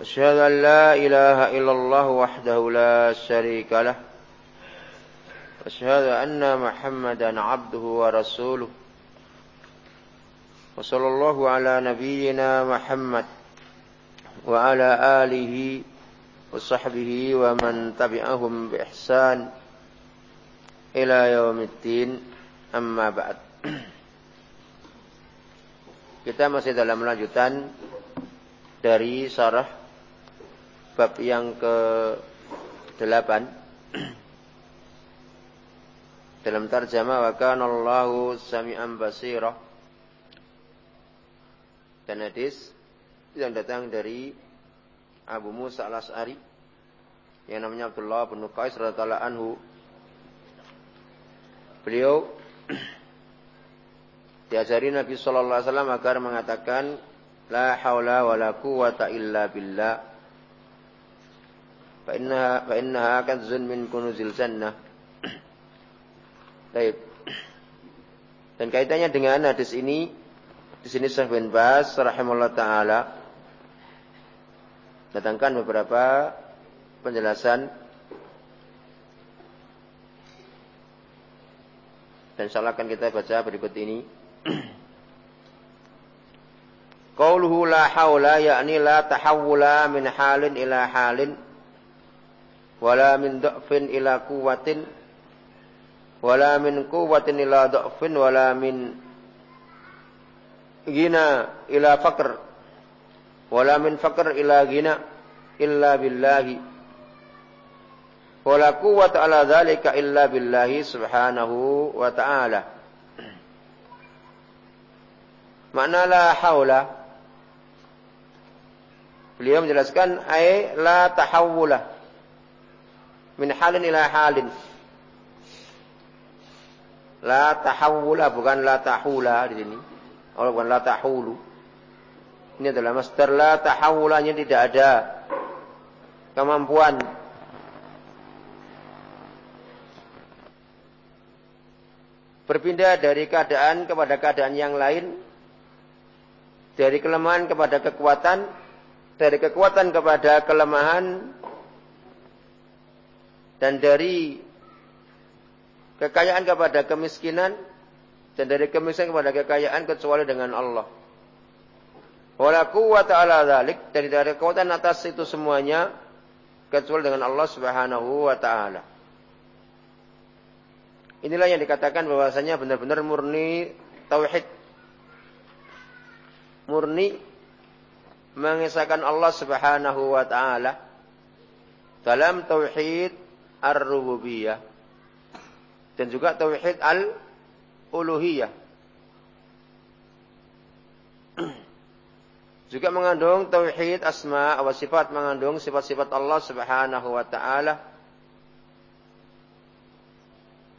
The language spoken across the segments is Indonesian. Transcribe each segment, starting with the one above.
أشهد أن لا إله إلا الله وحده لا شريك له. أشهد أن محمدا عبده ورسوله. وصلى الله على نبينا محمد وعلى آله وصحبه ومن تبعهم بإحسان إلى يوم الدين. أما بعد. Kita masih dalam lanjutan dari sarah bab yang ke-8 dalam tarjamah wa kana Allahu sami'an basira dan hadis yang datang dari Abu Musa al-As'ari yang namanya Abdullah bin Qais radhiyallahu anhu. Beliau diajari Nabi sallallahu alaihi wasallam agar mengatakan la haula wala quwata illa billah fa innaha kanzun min kunuzil jannah Baik. Dan kaitannya dengan hadis ini di sini Syekh bin Bas rahimahullah taala datangkan beberapa penjelasan dan insyaallah akan kita baca berikut ini. Qauluhu la haula yakni la tahawula min halin ila halin wala min dha'fin ila quwwatin. Wala min quwwatin ila dha'fin wala min gina ila faqr. Wala min faqr ila gina illa billahi. Wala quwwata ala dhalika illa billahi subhanahu wa ta'ala. Makna la haula beliau menjelaskan ay la tahawula min halin ila halin. La tahawula bukan la tahula di sini. Oh bukan la tahulu. Ini adalah master la tahawulanya tidak ada kemampuan berpindah dari keadaan kepada keadaan yang lain, dari kelemahan kepada kekuatan, dari kekuatan kepada kelemahan, dan dari kekayaan kepada kemiskinan dan dari kemiskinan kepada kekayaan kecuali dengan Allah. Wala quwwata ala dzalik dari dari kekuatan atas itu semuanya kecuali dengan Allah Subhanahu wa taala. Inilah yang dikatakan bahwasanya benar-benar murni tauhid. Murni mengesahkan Allah Subhanahu wa taala dalam tauhid ar-rububiyah dan juga tauhid al-uluhiyah. juga mengandung tauhid asma wa sifat mengandung sifat-sifat Allah Subhanahu wa taala.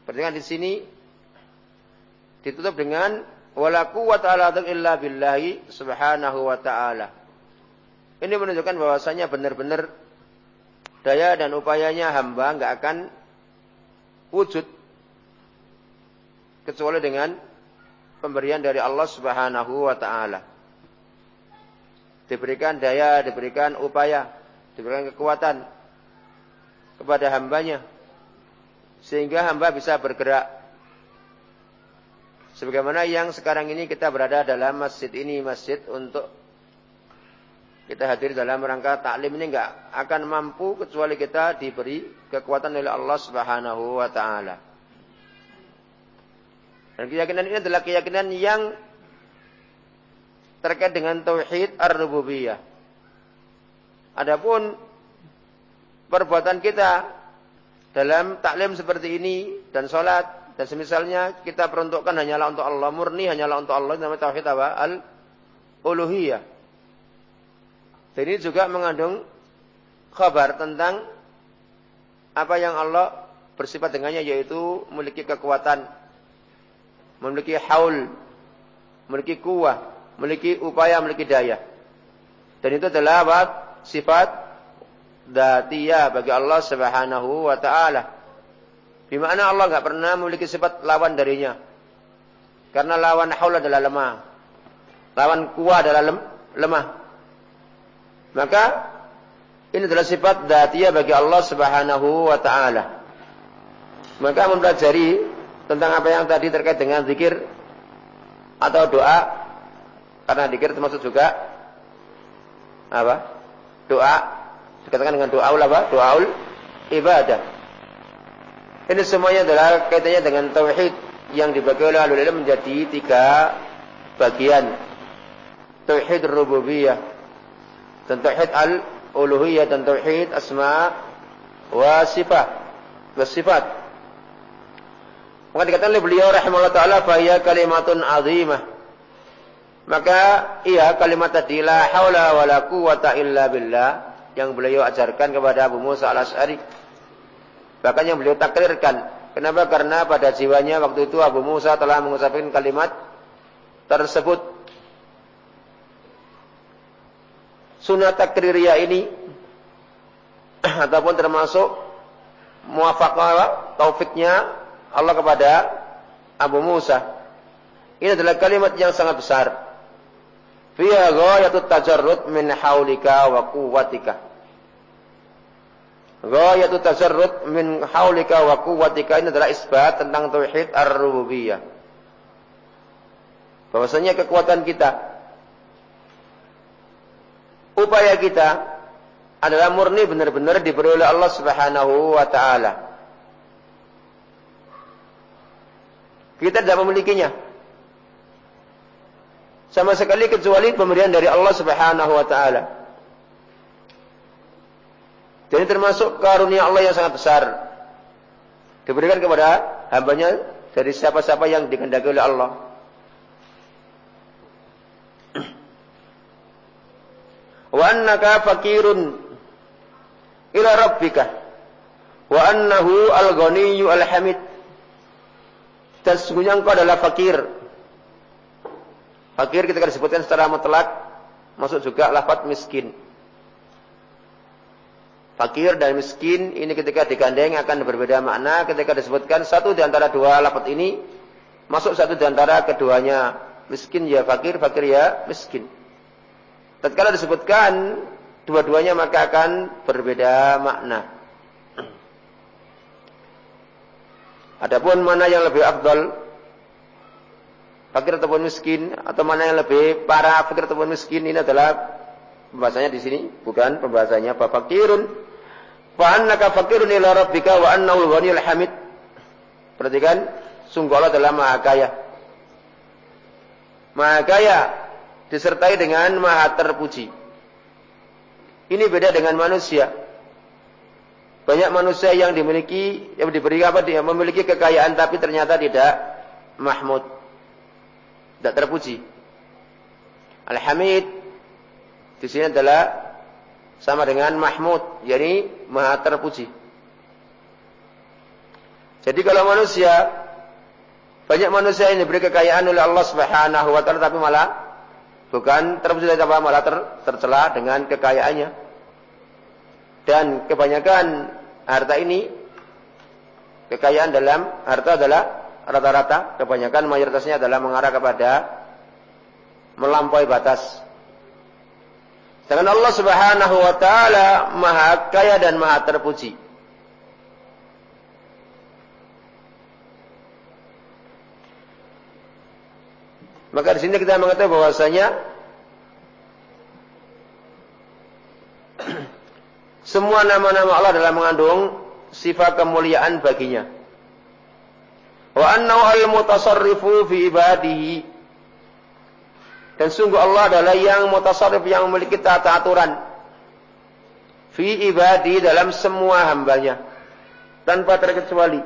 Perhatikan di sini ditutup dengan wala quwwata illa billahi subhanahu wa ta'ala. Ini menunjukkan bahwasanya benar-benar daya dan upayanya hamba nggak akan wujud kecuali dengan pemberian dari Allah Subhanahu wa taala. Diberikan daya, diberikan upaya, diberikan kekuatan kepada hambanya sehingga hamba bisa bergerak. Sebagaimana yang sekarang ini kita berada dalam masjid ini, masjid untuk kita hadir dalam rangka taklim ini enggak akan mampu kecuali kita diberi kekuatan oleh Allah Subhanahu wa taala. Dan keyakinan ini adalah keyakinan yang terkait dengan tauhid ar-rububiyah. Adapun perbuatan kita dalam taklim seperti ini dan sholat dan semisalnya kita peruntukkan hanyalah untuk Allah murni hanyalah untuk Allah namanya tauhid apa al uluhiyah dan ini juga mengandung kabar tentang apa yang Allah bersifat dengannya yaitu memiliki kekuatan, memiliki haul, memiliki kuah, memiliki upaya, memiliki daya. Dan itu adalah apa? sifat datiyah bagi Allah Subhanahu wa taala. Di mana Allah enggak pernah memiliki sifat lawan darinya. Karena lawan haul adalah lemah. Lawan kuah adalah lem, lemah. Maka ini adalah sifat datiyah bagi Allah Subhanahu wa taala. Maka mempelajari tentang apa yang tadi terkait dengan zikir atau doa karena zikir termasuk juga apa? Doa dikatakan dengan doa apa? Doaul ibadah. Ini semuanya adalah kaitannya dengan tauhid yang dibagi oleh ilm menjadi tiga bagian. Tauhid rububiyah dan tauhid al-uluhiyah dan tauhid asma wa sifat. Wasifat. Maka dikatakan oleh beliau rahimahullah taala fa kalimatun azimah. Maka iya kalimat tadi la haula wala quwata illa billah yang beliau ajarkan kepada Abu Musa al-Asy'ari. Bahkan yang beliau takrirkan. Kenapa? Karena pada jiwanya waktu itu Abu Musa telah mengucapkan kalimat tersebut. Sunnah takririyah ini ataupun termasuk muafakah taufiknya Allah kepada Abu Musa. Ini adalah kalimat yang sangat besar. Fiha ghayatut tajarrud min haulika wa quwwatika. Ghayatut tajarrud min haulika wa quwwatika ini adalah isbat tentang tauhid ar-rububiyah. Bahwasanya kekuatan kita upaya kita adalah murni benar-benar diberi oleh Allah Subhanahu wa taala. Kita tidak memilikinya. Sama sekali kecuali pemberian dari Allah Subhanahu wa taala. Jadi termasuk karunia Allah yang sangat besar. Diberikan kepada hambanya dari siapa-siapa yang dikehendaki oleh Allah. Wa annaka fakirun ila rabbika wa annahu al-ghaniyyu al-hamid dan sesungguhnya engkau adalah fakir. Fakir kita disebutkan secara mutlak masuk juga lafaz miskin. Fakir dan miskin ini ketika digandeng akan berbeda makna ketika disebutkan satu di antara dua lafaz ini masuk satu di antara keduanya miskin ya fakir, fakir ya miskin. Tatkala disebutkan dua-duanya maka akan berbeda makna. Adapun mana yang lebih afdal fakir ataupun miskin atau mana yang lebih parah fakir ataupun miskin ini adalah pembahasannya di sini bukan pembahasannya. Apa fakirun fa annaka fakirun ila rabbika wa annahu ghaniyul hamid. Perhatikan sungguh Allah adalah maha kaya. Maha kaya disertai dengan maha terpuji ini beda dengan manusia banyak manusia yang dimiliki, yang diberi apa dia memiliki kekayaan tapi ternyata tidak mahmud. Tidak terpuji. Al-Hamid di sini adalah sama dengan mahmud, jadi maha terpuji. Jadi kalau manusia banyak manusia yang diberi kekayaan oleh Allah Subhanahu wa taala tapi malah bukan terpuji tapi malah ter, tercela dengan kekayaannya. Dan kebanyakan harta ini kekayaan dalam harta adalah rata-rata kebanyakan mayoritasnya adalah mengarah kepada melampaui batas. Dengan Allah Subhanahu wa taala Maha Kaya dan Maha Terpuji. Maka di sini kita mengetahui bahwasanya Semua nama-nama Allah adalah mengandung sifat kemuliaan baginya. Wa annahu al-mutasarrifu fi ibadihi. Dan sungguh Allah adalah yang mutasarrif yang memiliki tata aturan fi ibadi dalam semua hambanya tanpa terkecuali.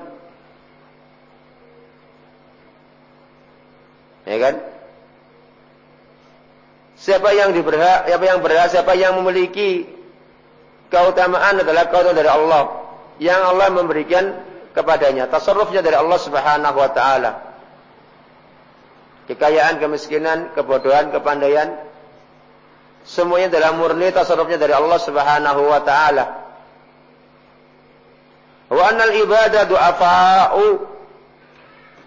Ya kan? Siapa yang diberhak, siapa yang berhak, siapa yang memiliki keutamaan adalah keutamaan dari Allah. yang Allah memberikan kepadanya. Tasarrufnya dari Allah Subhanahu wa taala. Kekayaan, kemiskinan, kebodohan, kepandaian semuanya dalam murni tasarrufnya dari Allah Subhanahu wa taala. Wa annal ibadah du'afa'u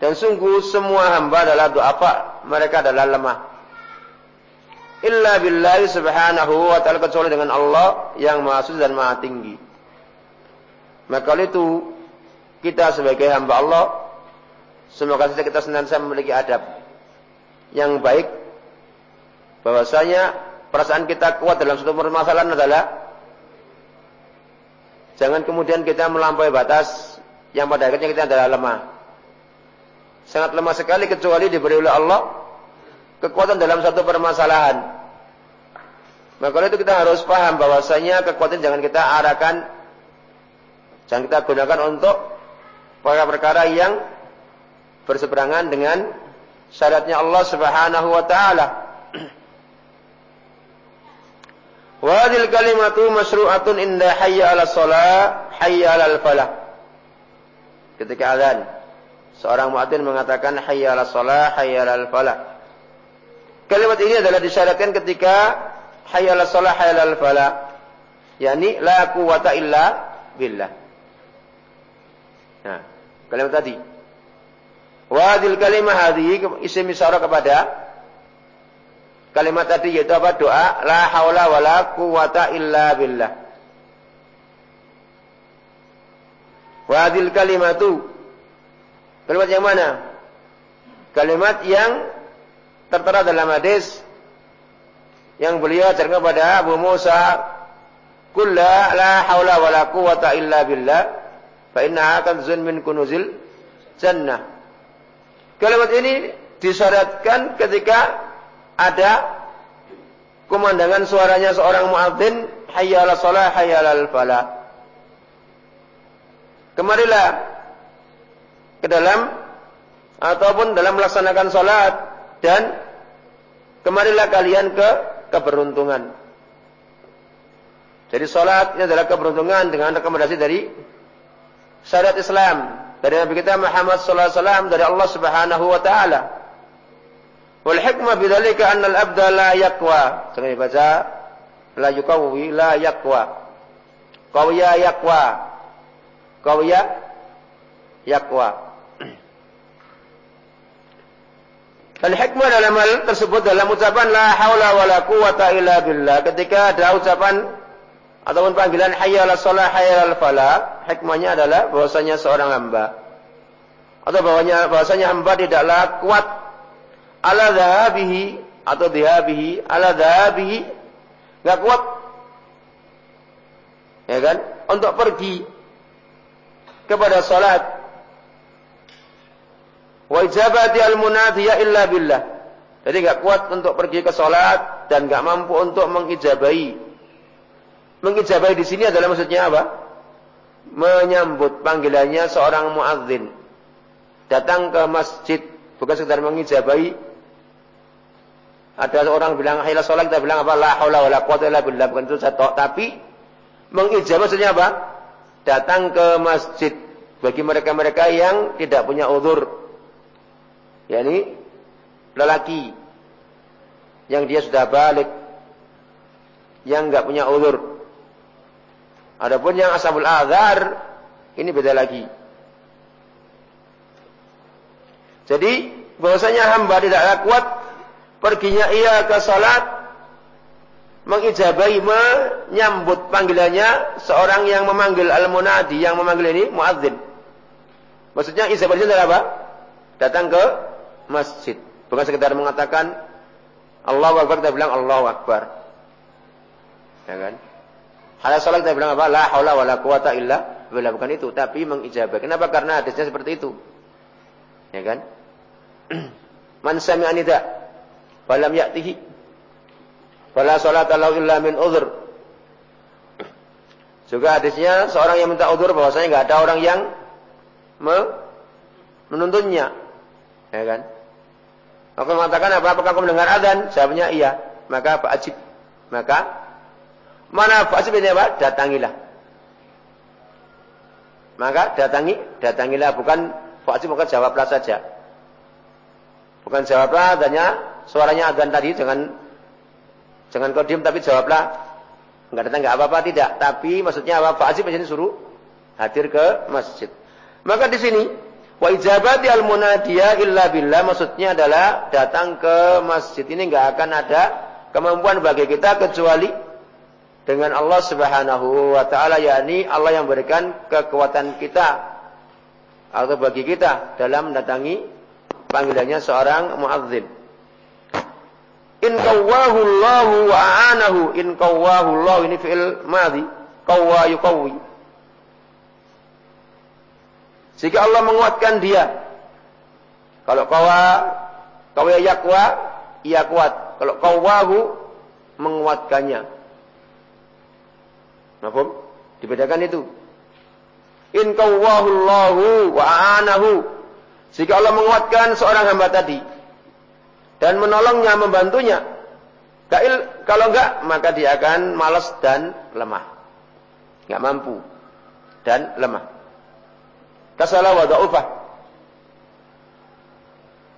dan sungguh semua hamba adalah du'afa, mereka adalah lemah. Illa billahi subhanahu wa ta'ala kecuali dengan Allah yang maha suci dan maha tinggi. Maka itu kita sebagai hamba Allah semoga saja kita senantiasa memiliki adab yang baik bahwasanya perasaan kita kuat dalam suatu permasalahan adalah jangan kemudian kita melampaui batas yang pada akhirnya kita adalah lemah. Sangat lemah sekali kecuali diberi oleh Allah kekuatan dalam satu permasalahan. Maka itu kita harus paham bahwasanya kekuatan jangan kita arahkan jangan kita gunakan untuk perkara-perkara yang berseberangan dengan syaratnya Allah Subhanahu wa taala. Wadil kalimatu masru'atun inda hayya ala salah, hayya ala falah. Ketika azan, seorang muadzin mengatakan hayya ala salah, hayya ala falah. Kalimat ini adalah disyaratkan ketika hayya ala salah, hayya ala falah. Yani la quwata illa billah. Nah, kalimat tadi. Wadil kalimah hadhi isim isyarah kepada kalimat tadi yaitu apa? Doa la haula wala quwata illa billah. Wadil kalimatu kalimat yang mana? Kalimat yang tertera dalam hadis yang beliau ajarkan kepada Abu Musa kulla la haula wala quwata illa billah fa innaha kanzun min kunuzil jannah. Kalimat ini disyaratkan ketika ada kumandangan suaranya seorang muadzin hayya 'ala shalah hayya falah. Kemarilah ke dalam ataupun dalam melaksanakan salat dan kemarilah kalian ke keberuntungan. Jadi salat ini adalah keberuntungan dengan rekomendasi dari syariat Islam dari Nabi kita Muhammad sallallahu alaihi wasallam dari Allah Subhanahu wa taala. Wal hikmah bidzalika anna al-abda la yaqwa. Jangan dibaca la yuqawi la yaqwa. Qawiya yaqwa. Qawiya yaqwa. Dan hikmah dalam hal tersebut dalam ucapan la haula wala quwata illa billah. Ketika ada ucapan ataupun panggilan hayya ala shalah hayya ala falah, hikmahnya adalah bahwasanya seorang hamba. Atau bahwasanya bahwasanya hamba tidaklah kuat. Ala dhahabihi atau dhahabihi ala dhahabihi enggak kuat. Ya kan? Untuk pergi kepada salat Wa ijabati al-munadiyah illa billah. Jadi enggak kuat untuk pergi ke salat dan enggak mampu untuk mengijabahi. Mengijabahi di sini adalah maksudnya apa? Menyambut panggilannya seorang muadzin. Datang ke masjid bukan sekedar mengijabahi. Ada orang bilang hayya salat kita bilang apa? La haula wala quwata illa billah bukan itu satu tapi mengijabah maksudnya apa? Datang ke masjid bagi mereka-mereka yang tidak punya uzur yakni lelaki yang dia sudah balik yang enggak punya ulur. Adapun yang ashabul azhar ini beda lagi. Jadi bahwasanya hamba tidak kuat perginya ia ke salat mengijabahi menyambut panggilannya seorang yang memanggil al-munadi yang memanggil ini muadzin maksudnya ijabah adalah apa? Datang ke masjid. Bukan sekedar mengatakan Allah Akbar kita bilang Allah Akbar. Ya kan? Halah salat kita bilang apa? La haula wala quwata illa billah. Bukan itu, tapi mengijabah. Kenapa? Karena hadisnya seperti itu. Ya kan? Man sami'a nida falam ya'tihi fala salata lahu illa min udhur. Juga hadisnya seorang yang minta udur bahwasanya enggak ada orang yang menuntunnya. Ya kan? Maka mengatakan apa? Apakah kau mendengar adzan? Jawabnya iya. Maka Pak Ajib. Maka mana Pak Ajib ini apa? Datangilah. Maka datangi, datangilah bukan wajib maka jawablah saja. Bukan jawablah adanya suaranya adzan tadi dengan jangan kau diam tapi jawablah enggak datang enggak apa-apa tidak, tapi maksudnya apa? Wajib menjadi suruh hadir ke masjid. Maka di sini wa ijabati al munadiya illa billah maksudnya adalah datang ke masjid ini enggak akan ada kemampuan bagi kita kecuali dengan Allah Subhanahu wa taala yakni Allah yang berikan kekuatan kita atau bagi kita dalam mendatangi panggilannya seorang muadzin. In qawwahu Allah wa anahu in qawwahu Allah ini fi'il madhi qawwa yuqawwi. Jika Allah menguatkan dia. Kalau kawa kawa yakwa ia kuat. Kalau qawwahu menguatkannya. Mafhum? Dibedakan itu. In kawwahullahu wa anahu. Jika Allah menguatkan seorang hamba tadi dan menolongnya, membantunya, Kail, kalau enggak, maka dia akan malas dan lemah. Enggak mampu dan lemah. Kasalah wa da'ufah.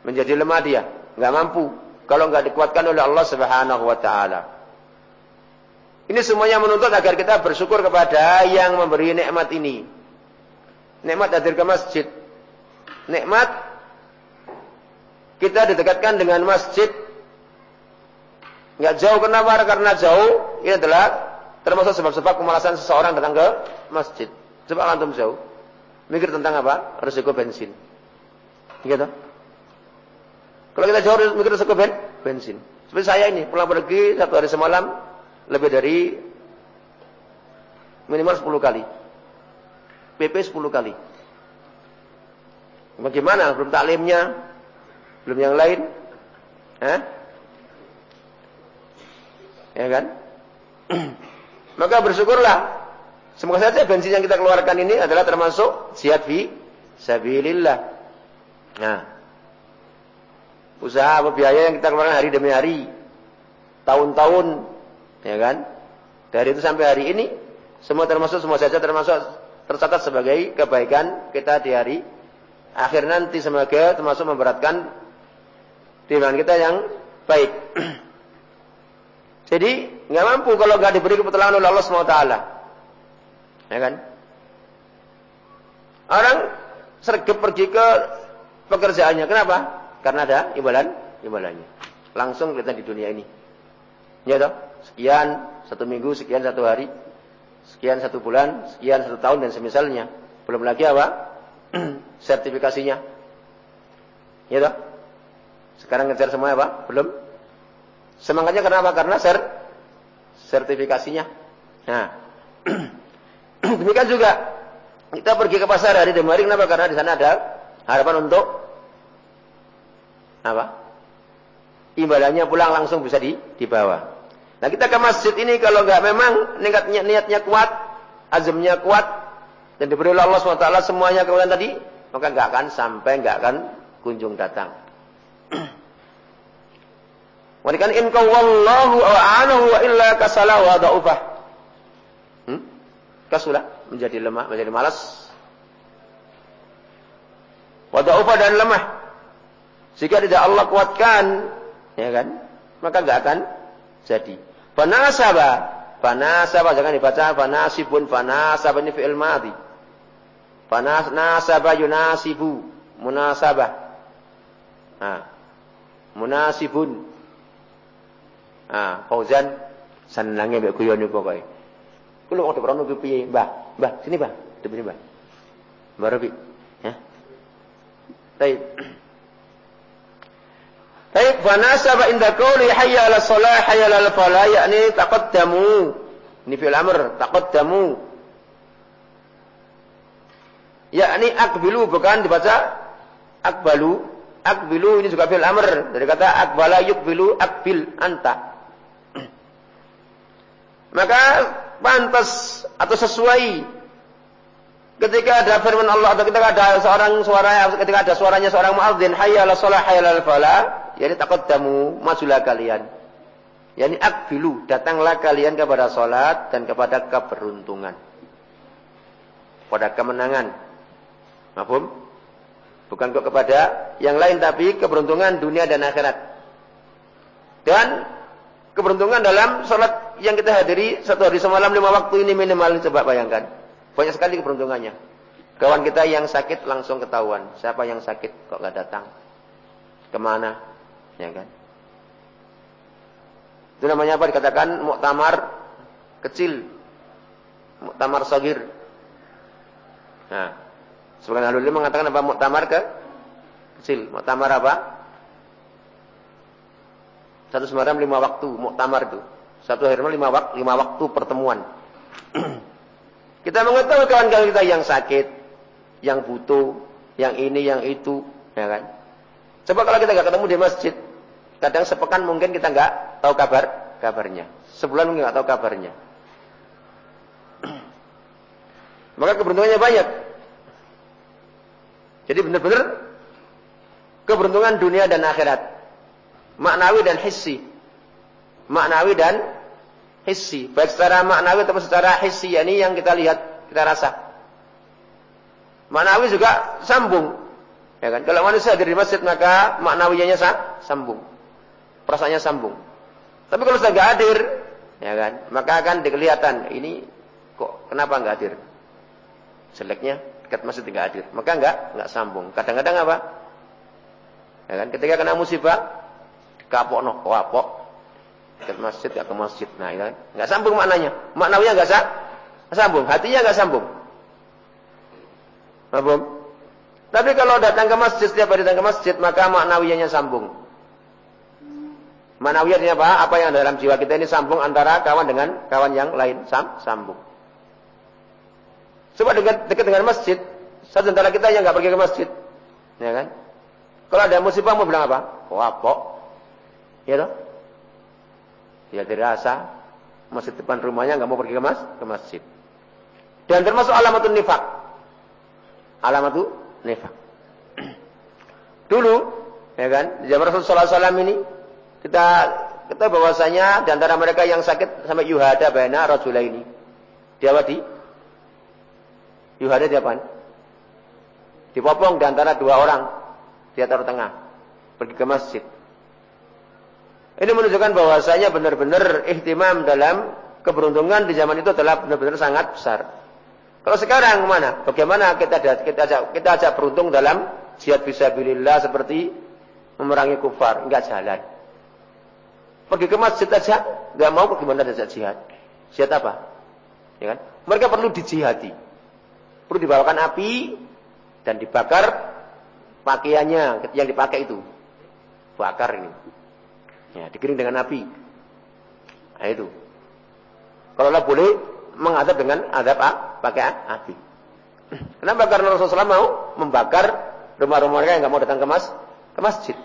Menjadi lemah dia, enggak mampu kalau enggak dikuatkan oleh Allah Subhanahu wa taala. Ini semuanya menuntut agar kita bersyukur kepada yang memberi nikmat ini. Nikmat hadir ke masjid. Nikmat kita didekatkan dengan masjid. Enggak jauh kenapa? Karena jauh ini adalah termasuk sebab-sebab kemalasan seseorang datang ke masjid. Coba antum jauh. Mikir tentang apa? Resiko bensin. Gitu. Kalau kita jauh mikir resiko ben, bensin. Seperti saya ini pulang pergi satu hari semalam lebih dari minimal 10 kali. PP 10 kali. Bagaimana? Belum taklimnya? Belum yang lain? Hah? Ya kan? Maka bersyukurlah. Semoga saja bensin yang kita keluarkan ini adalah termasuk jihad fi sabilillah. Nah. Usaha atau biaya yang kita keluarkan hari demi hari. Tahun-tahun Ya kan? Dari itu sampai hari ini semua termasuk semua saja termasuk tercatat sebagai kebaikan kita di hari akhir nanti semoga termasuk memberatkan timbangan kita yang baik. Jadi nggak mampu kalau nggak diberi kebetulan oleh Allah SWT. Ya kan? Orang sergap pergi ke pekerjaannya. Kenapa? Karena ada imbalan, imbalannya. Langsung kita di dunia ini. Ya toh? Sekian satu minggu, sekian satu hari, sekian satu bulan, sekian satu tahun dan semisalnya. Belum lagi apa? Sertifikasinya. Ya toh? Sekarang ngejar semua apa? Belum. Semangatnya kenapa? Karena ser sertifikasinya. Nah, demikian juga kita pergi ke pasar hari demi hari kenapa? Karena di sana ada harapan untuk apa? imbalannya pulang langsung bisa di, dibawa. Nah kita ke masjid ini kalau nggak memang niatnya, niatnya kuat, azamnya kuat, dan diberi oleh Allah SWT semuanya kemudian tadi, maka nggak akan sampai, nggak akan kunjung datang. Wanikan in wallahu a'anahu wa illa kasala wa da'ufah. Kasulah menjadi lemah, menjadi malas. Wa da'ufah dan lemah. Jika tidak Allah kuatkan, ya kan? Maka nggak akan jadi. Fanasaba, fanasaba jangan dibaca fanasibun, fanasaba ini fi'il madhi. Fanasaba yunasibu, munasabah. Nah, munasibun. Ah, Fauzan senangnya mbek guyon niku pokoke. Kulo kok ora nunggu piye, Mbah? Mbah, sini, Mbah. Sini, Mbah. Mbah Robi. Ya. Baik. Baik, fanasaba inda qawli hayya 'ala shalah hayya 'ala falah yakni taqaddamu. Ini fi'il amr, taqaddamu. Yakni akbilu bukan dibaca akbalu. Akbilu ini juga fi'il amr dari kata akbala yukbilu akbil anta. Maka pantas atau sesuai ketika ada firman Allah atau ketika ada seorang suara ketika ada suaranya seorang muadzin hayya 'ala shalah hayya 'ala falah yakni taqaddamu majulah kalian yakni akbilu datanglah kalian kepada salat dan kepada keberuntungan pada kemenangan. Mahfum? Bukan kok kepada yang lain tapi keberuntungan dunia dan akhirat. Dan keberuntungan dalam sholat yang kita hadiri satu hari semalam lima waktu ini minimal coba bayangkan. Banyak sekali keberuntungannya. Kawan kita yang sakit langsung ketahuan. Siapa yang sakit kok nggak datang? Ke mana? Ya kan? Itu namanya apa? Dikatakan muktamar kecil. Muktamar sogir. Nah, sebagian ahli mengatakan apa muktamar ke kecil. Muktamar apa? Satu semalam lima waktu muktamar itu. Satu hari lima waktu, lima waktu pertemuan. kita mengetahui kawan-kawan kita yang sakit, yang butuh, yang ini, yang itu, ya kan? Coba kalau kita nggak ketemu di masjid, kadang sepekan mungkin kita nggak tahu kabar kabarnya. Sebulan mungkin nggak tahu kabarnya. Maka keberuntungannya banyak. Jadi benar-benar keberuntungan dunia dan akhirat. Maknawi dan hissi. Maknawi dan hissi. Baik secara maknawi atau secara hissi. Yani yang kita lihat, kita rasa. Maknawi juga sambung. Ya kan? Kalau manusia hadir di masjid maka maknawiyanya sambung. Perasaannya sambung. Tapi kalau sudah nggak hadir, ya kan, maka akan dikelihatan ini kok kenapa nggak hadir? Seleknya dekat masjid tidak hadir. Maka enggak, enggak sambung. Kadang-kadang apa? Ya kan, ketika kena musibah, kapok no, kapok. Dekat masjid, enggak ke masjid. Nah, ya enggak sambung maknanya. Maknanya enggak sah, sambung. Hatinya enggak sambung. Sambung. Tapi kalau datang ke masjid, setiap hari datang ke masjid, maka maknawiyahnya sambung. Maknawiyahnya apa? Apa yang dalam jiwa kita ini sambung antara kawan dengan kawan yang lain. Sam, sambung. Coba dekat, dekat dengan masjid. Satu antara kita yang nggak pergi ke masjid. Ya kan? Kalau ada musibah mau bilang apa? Wapok. Ya toh? Ya dirasa masjid depan rumahnya nggak mau pergi ke mas ke masjid. Dan termasuk alamatun nifak. Alamatun nifak. Dulu, ya kan, zaman Rasulullah SAW ini kita kita bahwasanya di antara mereka yang sakit sampai yuhada baina rajula ini. Dia wadi Yuhada di apa? Dipopong di antara dua orang. Dia taruh tengah. Pergi ke masjid. Ini menunjukkan bahwasanya benar-benar ihtimam dalam keberuntungan di zaman itu adalah benar-benar sangat besar. Kalau sekarang mana? Bagaimana kita kita ajak, kita ajak beruntung dalam jihad fisabilillah seperti memerangi kufar, enggak jalan. Pergi ke masjid aja, enggak mau bagaimana ada jihad? Jihad apa? Ya kan? Mereka perlu dijihadi perlu dibawakan api dan dibakar pakaiannya yang dipakai itu. Bakar ini. Ya, dikirim dengan api. Nah, itu. Kalau Allah boleh mengadab dengan adab ah, pakai api. Kenapa? Karena Rasulullah mau membakar rumah-rumah mereka yang nggak mau datang ke mas ke masjid.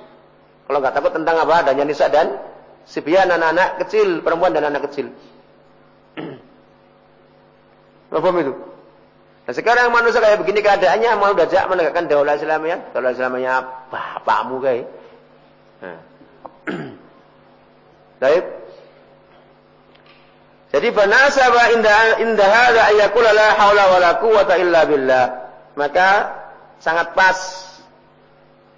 Kalau nggak takut tentang apa adanya nisa dan sibian anak-anak kecil, perempuan dan anak kecil. Apa itu? Nah sekarang manusia kayak begini keadaannya mau dajak menegakkan daulah Islamiyah. Daulah Islamiyah bapakmu kayak. Nah. Baik. Jadi banasaba indah indah hada ayakula la haula wala quwata illa billah. Maka sangat pas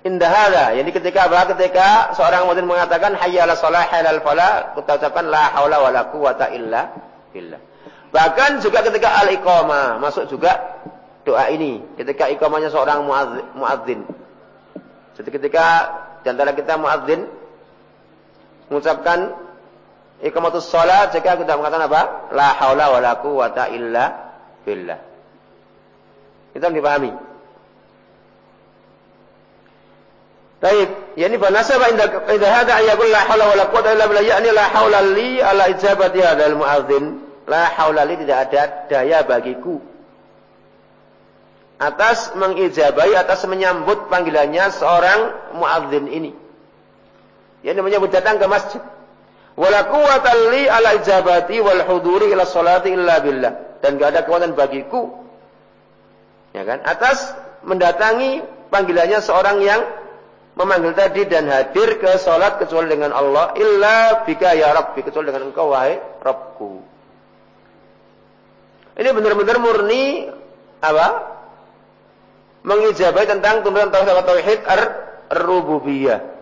indah hada. Jadi ketika apa? Ketika seorang muadzin mengatakan hayya ala shalah hayya falah, kita ucapkan la haula wala quwata illa billah. Bahkan juga ketika al-iqamah, masuk juga doa ini. Ketika iqamahnya seorang muadzin. Jadi ketika di antara kita muadzin mengucapkan iqamatus shalat, jika kita mengatakan apa? La haula wala quwata illa billah. Kita dipahami. Baik, yani fa nasaba inda inda hada ayaqul la haula wala quwata illa billah yani la haula li ala ijabati hadzal muadzin. La haulali tidak ada daya bagiku. Atas mengijabai, atas menyambut panggilannya seorang muadzin ini. Yang menyambut datang ke masjid. Wala li ala ijabati wal huduri ila salati illa billah. Dan gak ada kekuatan bagiku. Ya kan? Atas mendatangi panggilannya seorang yang memanggil tadi dan hadir ke salat kecuali dengan Allah illa bika ya Rabbi kecuali dengan engkau wahai Rabbku. Ini benar-benar murni apa? Mengijabai tentang tuntutan tauhid tauhid ar-rububiyah.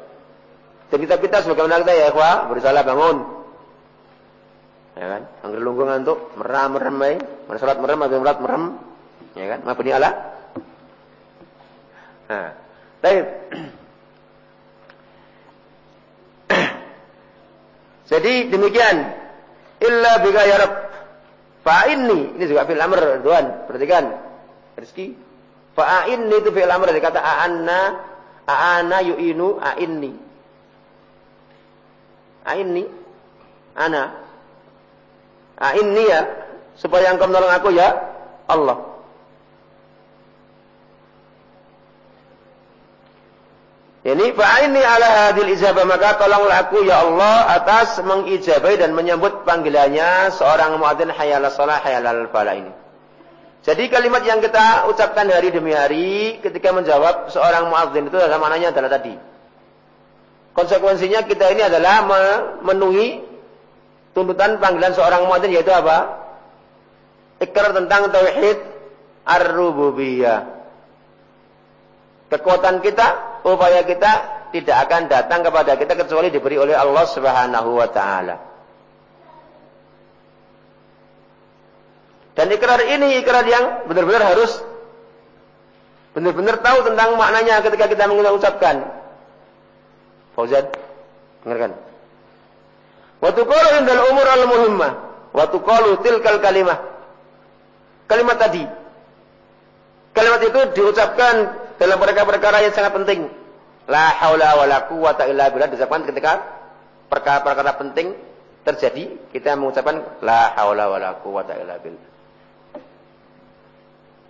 Dan kita kita sebagaimana kita ya ikhwah, berusaha bangun. Ya kan? Angger lungguh ngantuk, meram merem bae. Mana salat merem, abis salat merem. Ya kan? Mabni ala. Nah. Baik. Jadi demikian. Illa bika ya Rabb. Fa'inni. Ini juga fil amr, Tuhan. Perhatikan. Rizki. Fa'inni itu fil amr. Dikata a'anna. A'ana yu'inu a'inni. A'inni. Ana. A'inni ya. Supaya engkau menolong aku ya. Allah. Ini fa'ini ala hadil ijabah maka tolonglah aku ya Allah atas mengijabai dan menyambut panggilannya seorang muadzin hayal salah hayal fala ini. Jadi kalimat yang kita ucapkan hari demi hari ketika menjawab seorang muadzin itu adalah maknanya adalah tadi. Konsekuensinya kita ini adalah memenuhi tuntutan panggilan seorang muadzin yaitu apa? Ikrar tentang tauhid ar-rububiyah. Kekuatan kita upaya kita tidak akan datang kepada kita kecuali diberi oleh Allah Subhanahu wa taala. Dan ikrar ini ikrar yang benar-benar harus benar-benar tahu tentang maknanya ketika kita mengucapkan. Fauzan, dengarkan. Wa tuqalu indal umur al muhimmah wa tuqalu tilkal kalimah. Kalimat tadi. Kalimat itu diucapkan dalam perkara-perkara yang sangat penting. La haula wa la quwata illa billah disebutkan ketika perkara-perkara penting terjadi, kita mengucapkan la haula wa la quwata illa billah.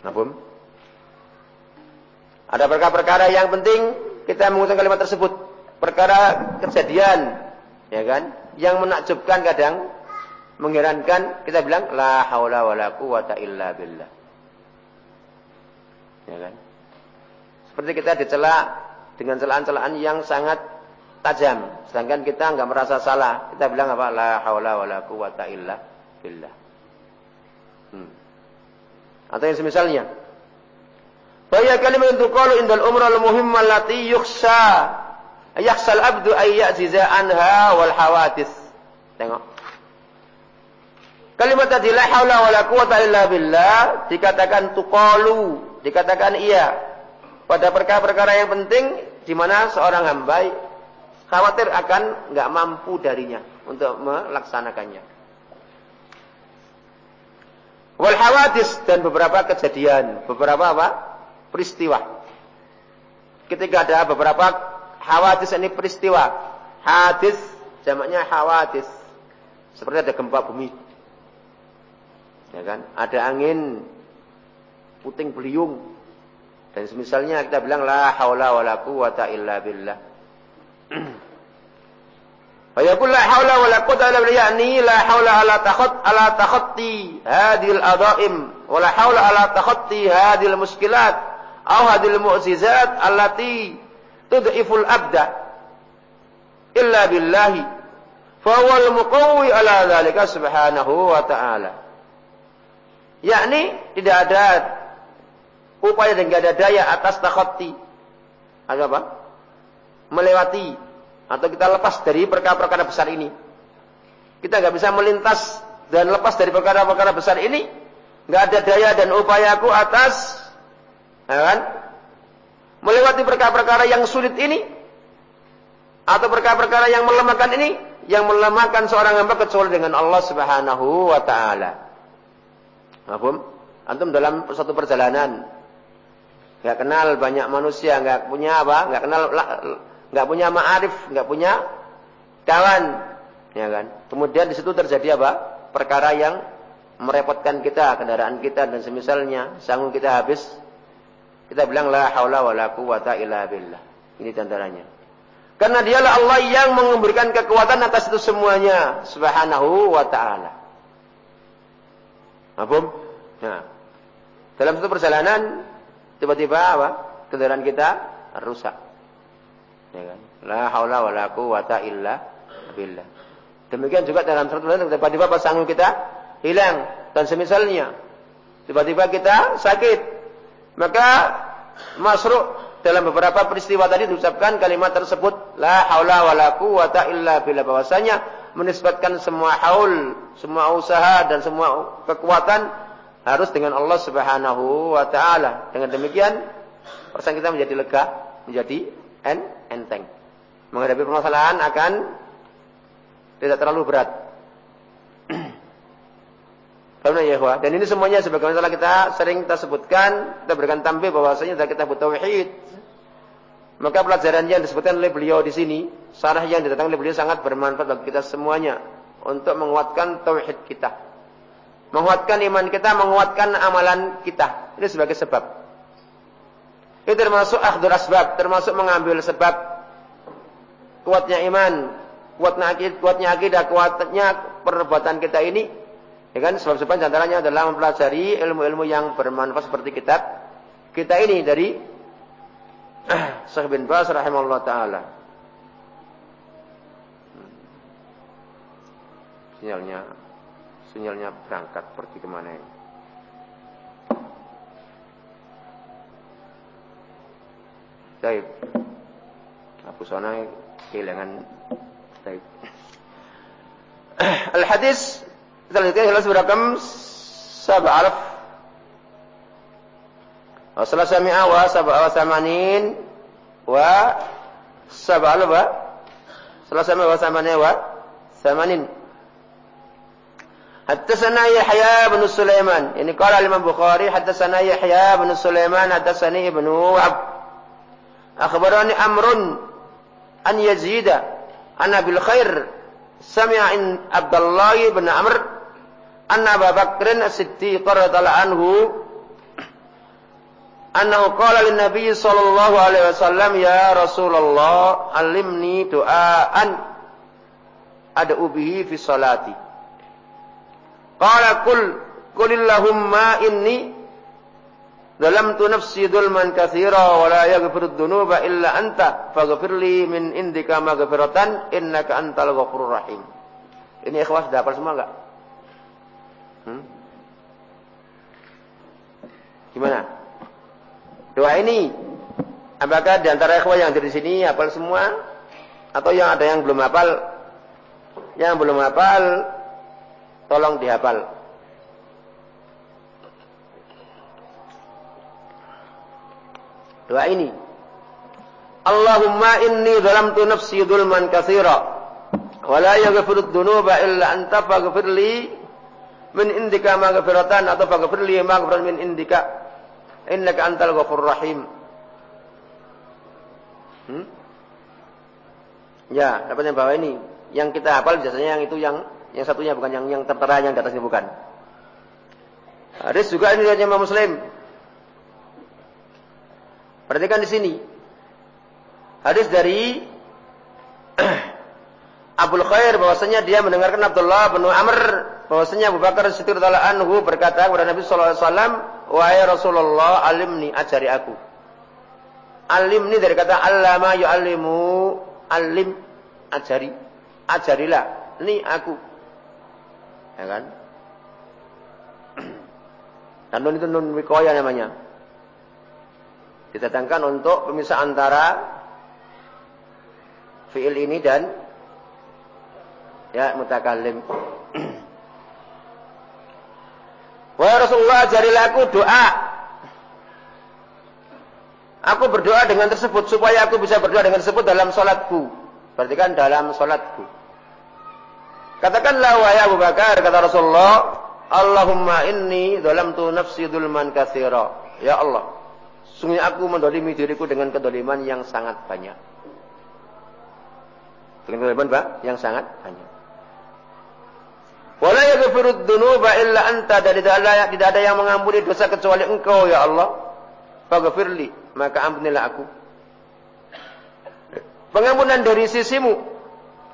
Nafum? Ada perkara-perkara yang penting kita mengucapkan kalimat tersebut. Perkara kejadian, ya kan? Yang menakjubkan kadang mengherankan kita bilang la haula wa la quwata illa billah. Ya kan? Seperti kita dicela dengan celaan-celaan yang sangat tajam. Sedangkan kita enggak merasa salah. Kita bilang apa? La haula wa la quwata illa billah. Hmm. Atau yang semisalnya. Faya kalimat tuqalu indal umrah al-muhimma allati yukhsha yakhsal abdu ay ya'jiza anha wal hawadis. Tengok. Kalimat tadi la haula wa la quwata illa billah dikatakan tuqalu, dikatakan iya pada perkara-perkara yang penting di mana seorang hamba khawatir akan nggak mampu darinya untuk melaksanakannya. Wal hawadis dan beberapa kejadian, beberapa apa? peristiwa. Ketika ada beberapa hawadis ini peristiwa. Hadis jamaknya hawadis. Seperti ada gempa bumi. Ya kan? Ada angin puting beliung dan semisalnya kita bilang la haula wala quwata illa billah. Fa yaqul la haula wala quwata illa billah yani la haula ala takhat ala takhatti hadhihi al-adaim wa la haula ala takhatti hadhihi al-muskilat aw hadhihi al-mu'jizat allati tud'iful abda illa billahi fa huwa al-muqawwi ala dhalika subhanahu wa ta'ala. Yakni tidak ada upaya dan gak ada daya atas takhati. Ada apa? Melewati atau kita lepas dari perkara-perkara besar ini. Kita nggak bisa melintas dan lepas dari perkara-perkara besar ini. Nggak ada daya dan upayaku atas, ya kan? Melewati perkara-perkara yang sulit ini atau perkara-perkara yang melemahkan ini, yang melemahkan seorang hamba kecuali dengan Allah Subhanahu wa taala. Mahfum? Antum dalam satu perjalanan nggak kenal banyak manusia, nggak punya apa, nggak kenal, nggak punya ma'arif, nggak punya kawan, ya kan? Kemudian di situ terjadi apa? Perkara yang merepotkan kita, kendaraan kita dan semisalnya, sanggup kita habis, kita bilang la haula wala quwata illa billah. Ini tantaranya. Karena dialah Allah yang memberikan kekuatan atas itu semuanya, subhanahu wa ta'ala. Apa? Nah, dalam satu perjalanan tiba-tiba apa? Kendaraan kita rusak. Ya kan? La haula wala quwata illa billah. Demikian juga dalam satu lain tiba-tiba pasangan kita hilang dan semisalnya. Tiba-tiba kita sakit. Maka masruk dalam beberapa peristiwa tadi diucapkan kalimat tersebut la haula wala quwata illa billah bahwasanya menisbatkan semua haul, semua usaha dan semua kekuatan harus dengan Allah Subhanahu wa taala. Dengan demikian perasaan kita menjadi lega, menjadi en enteng. Menghadapi permasalahan akan tidak terlalu berat. Ya dan ini semuanya sebagaimana telah kita sering kita sebutkan, kita berikan tampil bahwasanya kita butuh tauhid. Maka pelajaran yang disebutkan oleh beliau di sini, sarah yang didatangkan oleh beliau sangat bermanfaat bagi kita semuanya untuk menguatkan tauhid kita. Menguatkan iman kita, menguatkan amalan kita. Ini sebagai sebab. Itu termasuk akhdul asbab, termasuk mengambil sebab kuatnya iman, kuatnya akidah, kuatnya akidah, kuatnya perbuatan kita ini Ya kan sebab-sebab antaranya adalah mempelajari ilmu-ilmu yang bermanfaat seperti kitab kita ini dari Syekh bin Bas rahimahullah taala. Sinyalnya sinyalnya berangkat pergi ke mana ini? Baik. Abu Sana kehilangan Baik. Al-hadis Selanjutnya jelas berakam sab'alaf. Wa salasami'a wa sab'a wa samanin wa sab'alaf wa salasami'a wa samania wa samanin. Haddatsana Yahya bin Sulaiman. Ini qala Imam Bukhari haddatsana Yahya bin Sulaiman haddatsani Ibnu Wahab. Akhbarani Amrun an Yazid an Abil anna Abu Bakrin As-Siddiq radhiyallahu anhu annahu qala lin Nabi sallallahu alaihi wasallam ya Rasulullah alimni du'aan ad'u bihi fi salati qala kul qulillahumma inni Zalamtu nafsi dhulman katsira wa la yaghfiru dhunuba illa anta faghfir li min indika maghfiratan innaka antal ghafurur rahim. Ini ikhwas sudah hafal semua enggak? Hmm? Gimana? Doa ini apakah di antara ikhwah yang ada di sini hafal semua atau yang ada yang belum hafal? Yang belum hafal tolong dihafal. Doa ini. Allahumma inni zalamtu nafsi dzulman katsira wa la yaghfiru dzunuba illa anta faghfir li min indika maghfiratan atau faghfir li maghfiratan min indika innaka antal ghafurur rahim. Hmm? Ya, dapat yang bawah ini. Yang kita hafal biasanya yang itu yang yang satunya bukan yang yang tertera yang di atasnya bukan. Hadis juga ini dari Imam Muslim. Perhatikan di sini. Hadis dari Abdul Khair bahwasanya dia mendengarkan Abdullah bin Amr bahwasanya Abu Bakar Siddiq radhiyallahu anhu berkata kepada Nabi sallallahu alaihi wasallam, "Wahai Rasulullah, alimni ajari aku." Alimni dari kata allama yu'allimu, alim ajari. Ajarilah, ini aku. Ya kan? Dan nun itu nun wikoya namanya. Didatangkan untuk pemisah antara fiil ini dan ya mutakallim. Wahai Rasulullah ajarilah aku doa. Aku berdoa dengan tersebut supaya aku bisa berdoa dengan tersebut dalam solatku. Berarti kan dalam solatku. Katakanlah wahai Abu Bakar kata Rasulullah, Allahumma inni tu nafsi dulman katsira. Ya Allah, sungguh aku mendolimi diriku dengan kedoliman yang sangat banyak. Kedoliman Pak, yang sangat banyak. Wala yaghfiru dzunuba illa anta dan tidak ada, tidak ada yang mengampuni dosa kecuali Engkau ya Allah. Faghfirli, maka ampunilah aku. Pengampunan dari sisimu.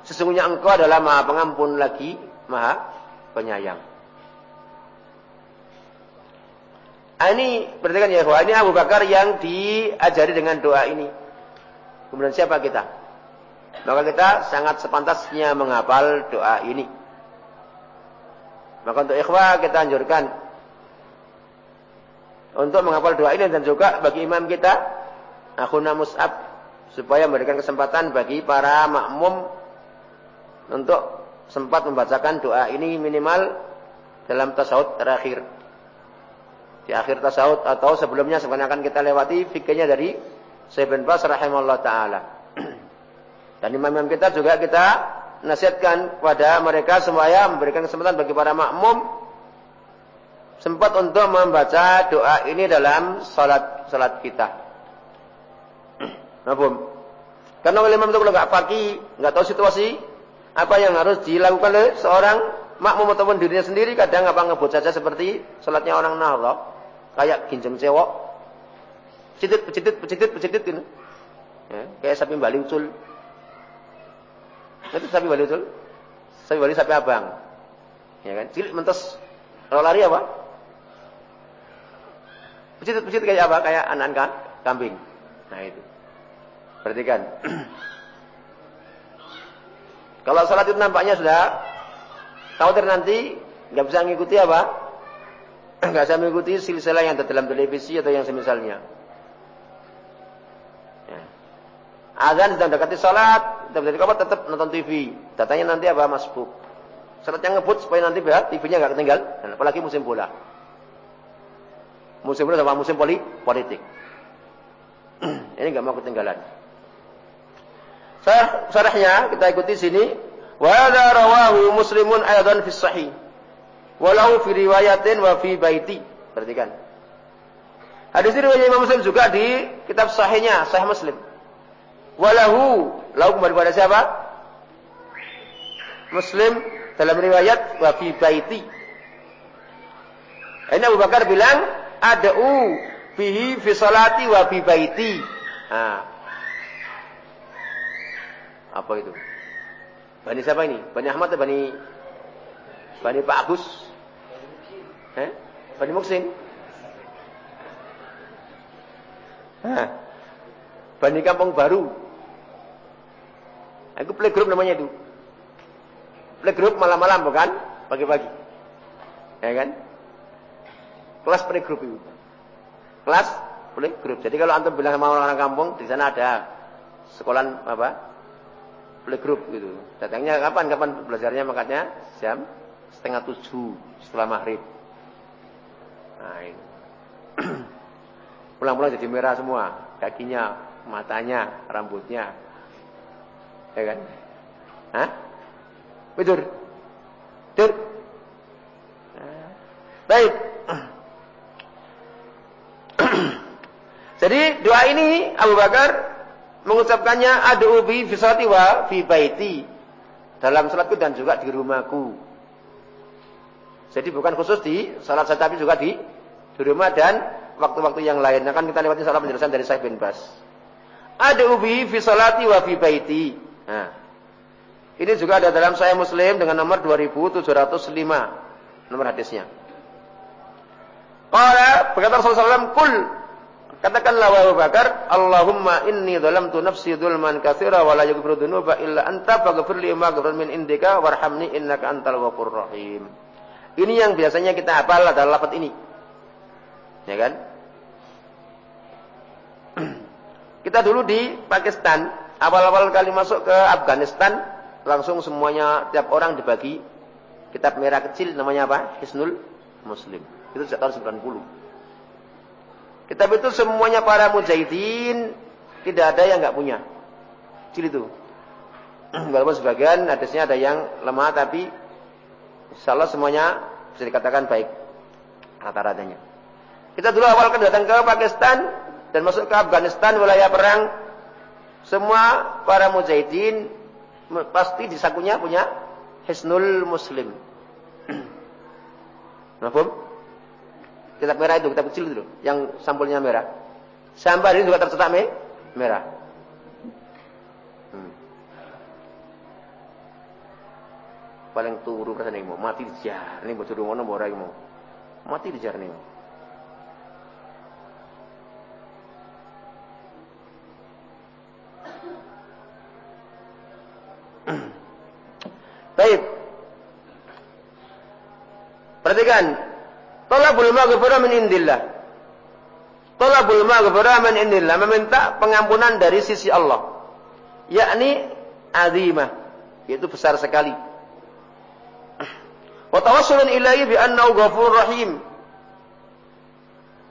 Sesungguhnya Engkau adalah Maha Pengampun lagi Maha Penyayang. Ah, ini perhatikan ya, ini Abu Bakar yang diajari dengan doa ini. Kemudian siapa kita? Maka kita sangat sepantasnya menghafal doa ini. Maka untuk ikhwah kita anjurkan untuk menghafal doa ini dan juga bagi imam kita akhuna mus'ab supaya memberikan kesempatan bagi para makmum untuk sempat membacakan doa ini minimal dalam tasawuf terakhir. Di akhir tasawuf atau sebelumnya sebenarnya akan kita lewati fikirnya dari Syekh bin Bas taala. Dan imam-imam kita juga kita nasihatkan kepada mereka supaya memberikan kesempatan bagi para makmum sempat untuk membaca doa ini dalam salat salat kita. Nafum. Karena oleh imam itu kalau nggak pagi, nggak tahu situasi, apa yang harus dilakukan oleh seorang makmum ataupun dirinya sendiri, kadang apa ngebut saja seperti salatnya orang nahra, kayak ginjeng cewek, pecitit, pecitit, pecitit, pecitit gitu. Ya, kayak sapi bali ucul. Itu sapi bali ucul. Sapi bali sapi abang. Ya kan? Cilik mentes. Kalau lari apa? Pecit-pecit kayak apa? Kayak anak-anak kambing. Nah itu. Perhatikan. Kalau sholat itu nampaknya sudah khawatir nanti nggak bisa mengikuti apa? Nggak bisa mengikuti silsilah yang ada dalam televisi atau yang semisalnya. Ya. Azan sedang dekati sholat, tidak kamu tetap nonton TV. Datanya nanti apa? Masbuk. Sholatnya ngebut supaya nanti TV-nya nggak ketinggal. apalagi musim bola. Musim itu sama musim poli, politik. Ini nggak mau ketinggalan. Syarahnya kita ikuti sini. Wa rawahu Muslimun aydan fi sahih. Walau fi riwayatin wa fi baiti. Perhatikan. Hadis ini riwayat Imam Muslim juga di kitab sahihnya, Sahih Muslim. Walahu, lahu kembali pada siapa? Muslim dalam riwayat wa fi baiti. Ini Abu Bakar bilang ad'u fihi fi salati wa baiti. Nah. Apa itu? Bani siapa ini? Bani Ahmad atau Bani Bani Pak Agus? Eh? Bani Muksin? Hah? Bani Kampung Baru. Aku playgroup namanya itu. Playgroup malam-malam bukan? Pagi-pagi. Ya kan? Kelas playgroup itu. Kelas playgroup. Jadi kalau antum bilang sama orang-orang kampung, di sana ada sekolah apa? Playgroup gitu. Datangnya kapan? Kapan belajarnya? Makanya jam setengah tujuh setelah maghrib. Nah ini. Pulang-pulang jadi merah semua. Kakinya, matanya, rambutnya. Ya kan? Hah? Tidur. Tidur. Nah. Baik. Jadi doa ini Abu Bakar mengucapkannya adu bi fi wa fi baiti. Dalam salatku dan juga di rumahku. Jadi bukan khusus di salat saja tapi juga di di rumah dan waktu-waktu yang lain. Akan kita lewati salah penjelasan dari Syekh bin Bas. Adu bi fi wa fi baiti. Nah. Ini juga ada dalam Sahih Muslim dengan nomor 2705 nomor hadisnya. Qala berkata Rasulullah SAW, "Kul Katakanlah Abu Bakar, Allahumma inni dhalamtu nafsi dhulman katsira wa la yaghfiru dzunuba illa anta faghfir li maghfir min indika warhamni innaka antal ghafurur rahim. Ini yang biasanya kita hafal adalah lafaz ini. Ya kan? kita dulu di Pakistan, awal-awal kali masuk ke Afghanistan, langsung semuanya tiap orang dibagi kitab merah kecil namanya apa? Hisnul Muslim. Itu sejak tahun 90. Kitab itu semuanya para mujahidin tidak ada yang nggak punya. Kecil itu. Walaupun sebagian hadisnya ada yang lemah tapi insya Allah semuanya bisa dikatakan baik rata-ratanya. Kita dulu awal kan datang ke Pakistan dan masuk ke Afghanistan wilayah perang semua para mujahidin pasti di sakunya punya Hisnul Muslim. Mahfum? Kitab merah itu, kitab kecil itu yang sampulnya merah. Sampai ini juga tercetak me merah. Hmm. Paling turu rasanya mau mati dijar. Ini bocor ngono mau mau. Mati dijar nih. Baik. Perhatikan Talabul maghfirah min indillah. talabul maghfirah min indillah, meminta pengampunan dari sisi Allah. Yakni azimah, yaitu besar sekali. Wa tawassulun ilaihi bi annahu ghafurur rahim.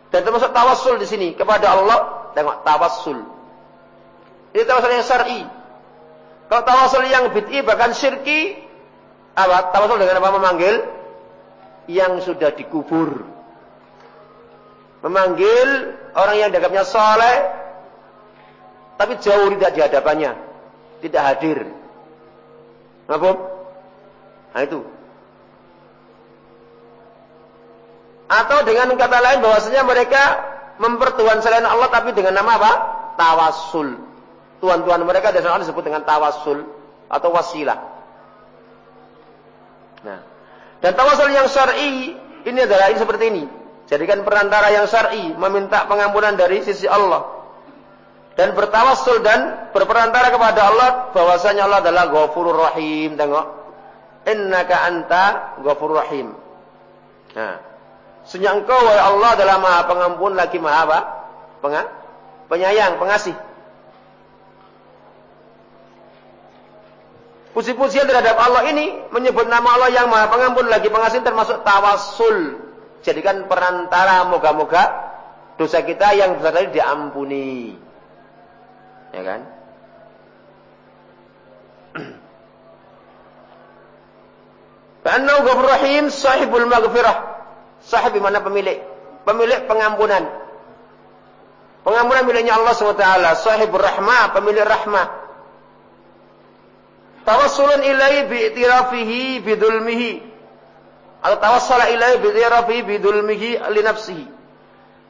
Dan termasuk tawassul di sini kepada Allah, tengok tawassul. Ini tawassul yang syar'i. Kalau tawassul yang bid'i bahkan syirki, apa? Tawassul dengan apa memanggil yang sudah dikubur. Memanggil orang yang dianggapnya soleh, tapi jauh tidak di hadapannya, tidak hadir. Apa? Nah itu. Atau dengan kata lain bahwasanya mereka mempertuhan selain Allah tapi dengan nama apa? Tawasul. Tuhan-tuhan mereka disebut dengan tawasul atau wasilah. Nah, dan tawasul yang syar'i ini adalah ini seperti ini. Jadikan perantara yang syar'i meminta pengampunan dari sisi Allah dan bertawassul dan berperantara kepada Allah bahwasanya Allah adalah Ghafurur Rahim. Tengok. Innaka anta Ghafurur Rahim. Nah, engkau wahai Allah adalah Maha Pengampun lagi Maha apa? Penga penyayang, pengasih. Puji-pujian terhadap Allah ini menyebut nama Allah yang Maha Pengampun lagi pengasih termasuk tawasul jadikan perantara moga-moga dosa kita yang besar tadi diampuni. Ya kan? Fa'annahu ghafur rahim sahibul maghfirah. Sahib mana pemilik? Pemilik pengampunan. Pengampunan miliknya Allah SWT. Sahibul rahmah, pemilik rahmah. Tawassulun ilaihi bi'tirafihi bidulmihi atau tawassala ilaihi bi bidulmihi li nafsihi.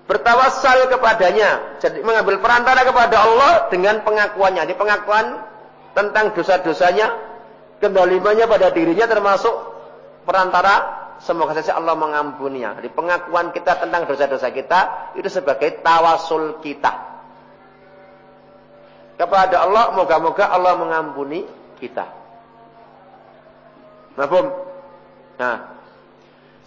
Bertawassal kepadanya, jadi mengambil perantara kepada Allah dengan pengakuannya. Ini pengakuan tentang dosa-dosanya, kendalimannya pada dirinya termasuk perantara semoga saja Allah mengampuninya. Jadi pengakuan kita tentang dosa-dosa kita itu sebagai tawasul kita. Kepada Allah, moga-moga Allah mengampuni kita. Mahfum? Nah,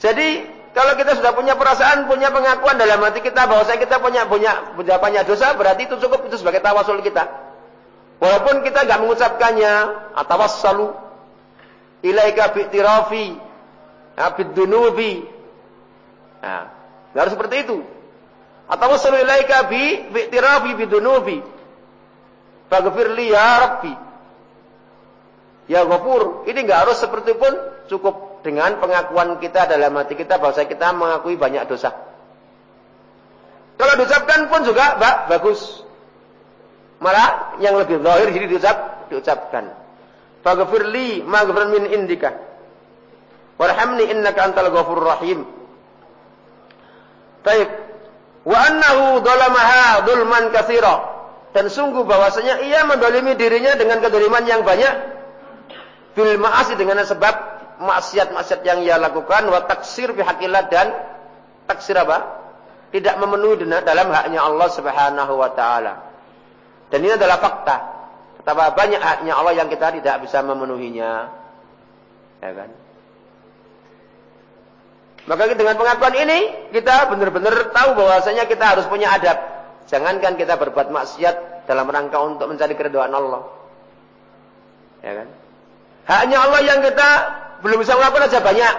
jadi kalau kita sudah punya perasaan, punya pengakuan dalam hati kita bahwa saya kita punya punya punya banyak dosa, berarti itu cukup itu sebagai tawasul kita. Walaupun kita nggak mengucapkannya, atawassalu ilaika bi'tirafi bidunubi. Nah, nggak harus seperti itu. Atawassalu ilaika bi bi'tirafi bidunubi. Faghfir li ya Rabbi. Ya Ghafur, ini nggak harus seperti pun cukup dengan pengakuan kita dalam hati kita bahwa kita mengakui banyak dosa. Kalau diucapkan pun juga mbak, bagus. Malah yang lebih zahir jadi diucap, diucapkan. Faghfirli maghfir min indika. Warhamni innaka antal ghafurur rahim. Baik. Wa annahu dhalamaha dzulman katsira. Dan sungguh bahwasanya ia mendolimi dirinya dengan kedoliman yang banyak. Bil ma'asi dengan sebab maksiat-maksiat yang ia lakukan wa taksir bihaqillah dan taksir apa? Tidak memenuhi dalam haknya Allah Subhanahu wa taala. Dan ini adalah fakta. Betapa banyak haknya Allah yang kita tidak bisa memenuhinya. Ya kan? Maka dengan pengakuan ini kita benar-benar tahu bahwasanya kita harus punya adab. Jangankan kita berbuat maksiat dalam rangka untuk mencari keridhaan Allah. Ya kan? Haknya Allah yang kita belum bisa melakukan aja banyak.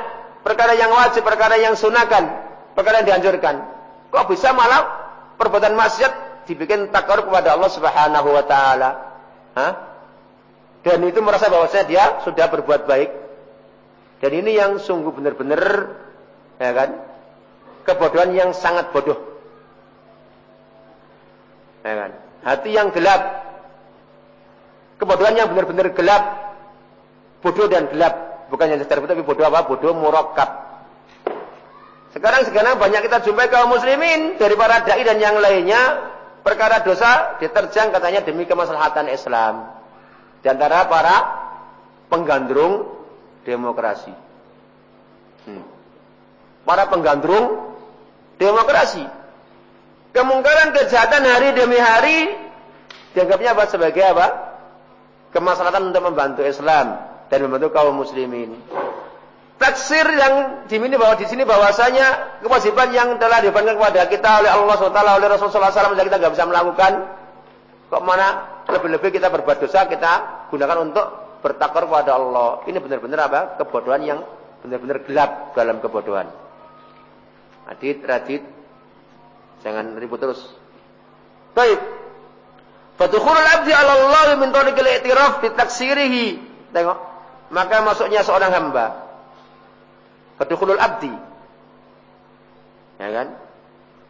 Perkara yang wajib, perkara yang sunahkan, perkara yang dianjurkan. Kok bisa malah perbuatan maksiat dibikin takar kepada Allah Subhanahu wa taala? Dan itu merasa bahwasanya dia sudah berbuat baik. Dan ini yang sungguh benar-benar ya kan? Kebodohan yang sangat bodoh. Ya kan? Hati yang gelap. Kebodohan yang benar-benar gelap. Bodoh dan gelap. Bukan yang secara tapi bodoh apa? Bodoh murakkab. Sekarang sekarang banyak kita jumpai kaum muslimin dari para dai dan yang lainnya perkara dosa diterjang katanya demi kemaslahatan Islam. Di antara para penggandrung demokrasi. Hmm. Para penggandrung demokrasi. Kemungkaran kejahatan hari demi hari dianggapnya apa sebagai apa? Kemaslahatan untuk membantu Islam dan membantu kaum muslimin. taksir yang dimini bahwa di sini bahwasanya kewajiban yang telah dibebankan kepada kita oleh Allah SWT oleh Rasulullah SAW kita nggak bisa melakukan. Kok mana lebih-lebih kita berbuat dosa kita gunakan untuk bertakar kepada Allah. Ini benar-benar apa? Kebodohan yang benar-benar gelap dalam kebodohan. Adit radit jangan ribut terus. Baik. Fatukhurul abdi ala Allah min tariqil i'tiraf bi taksirihi. Tengok maka masuknya seorang hamba Fadukhulul abdi. Ya kan?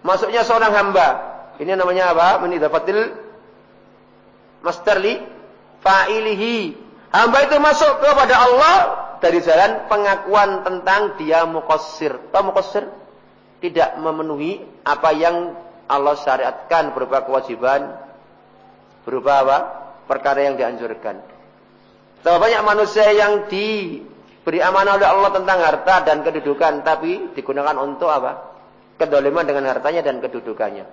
Masuknya seorang hamba. Ini namanya apa? Menidafatil master li fa'ilihi. Hamba itu masuk kepada Allah dari jalan pengakuan tentang dia muqassir. Tahu muqassir? Tidak memenuhi apa yang Allah syariatkan berupa kewajiban, berupa apa? Perkara yang dianjurkan. Tahu banyak manusia yang di Beri amanah oleh Allah tentang harta dan kedudukan. Tapi digunakan untuk apa? Kedoliman dengan hartanya dan kedudukannya.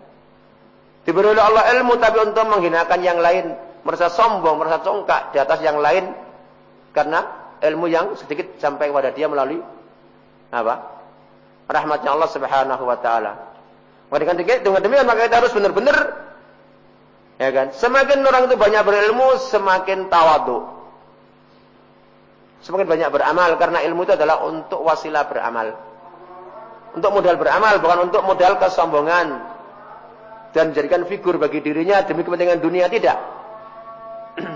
Diberi oleh Allah ilmu tapi untuk menghinakan yang lain. Merasa sombong, merasa congkak di atas yang lain. Karena ilmu yang sedikit sampai kepada dia melalui apa? Rahmatnya Allah subhanahu wa ta'ala. Dengan demikian maka kita harus benar-benar ya kan? Semakin orang itu banyak berilmu, semakin tawadu semakin banyak beramal karena ilmu itu adalah untuk wasilah beramal. Untuk modal beramal bukan untuk modal kesombongan dan menjadikan figur bagi dirinya demi kepentingan dunia tidak.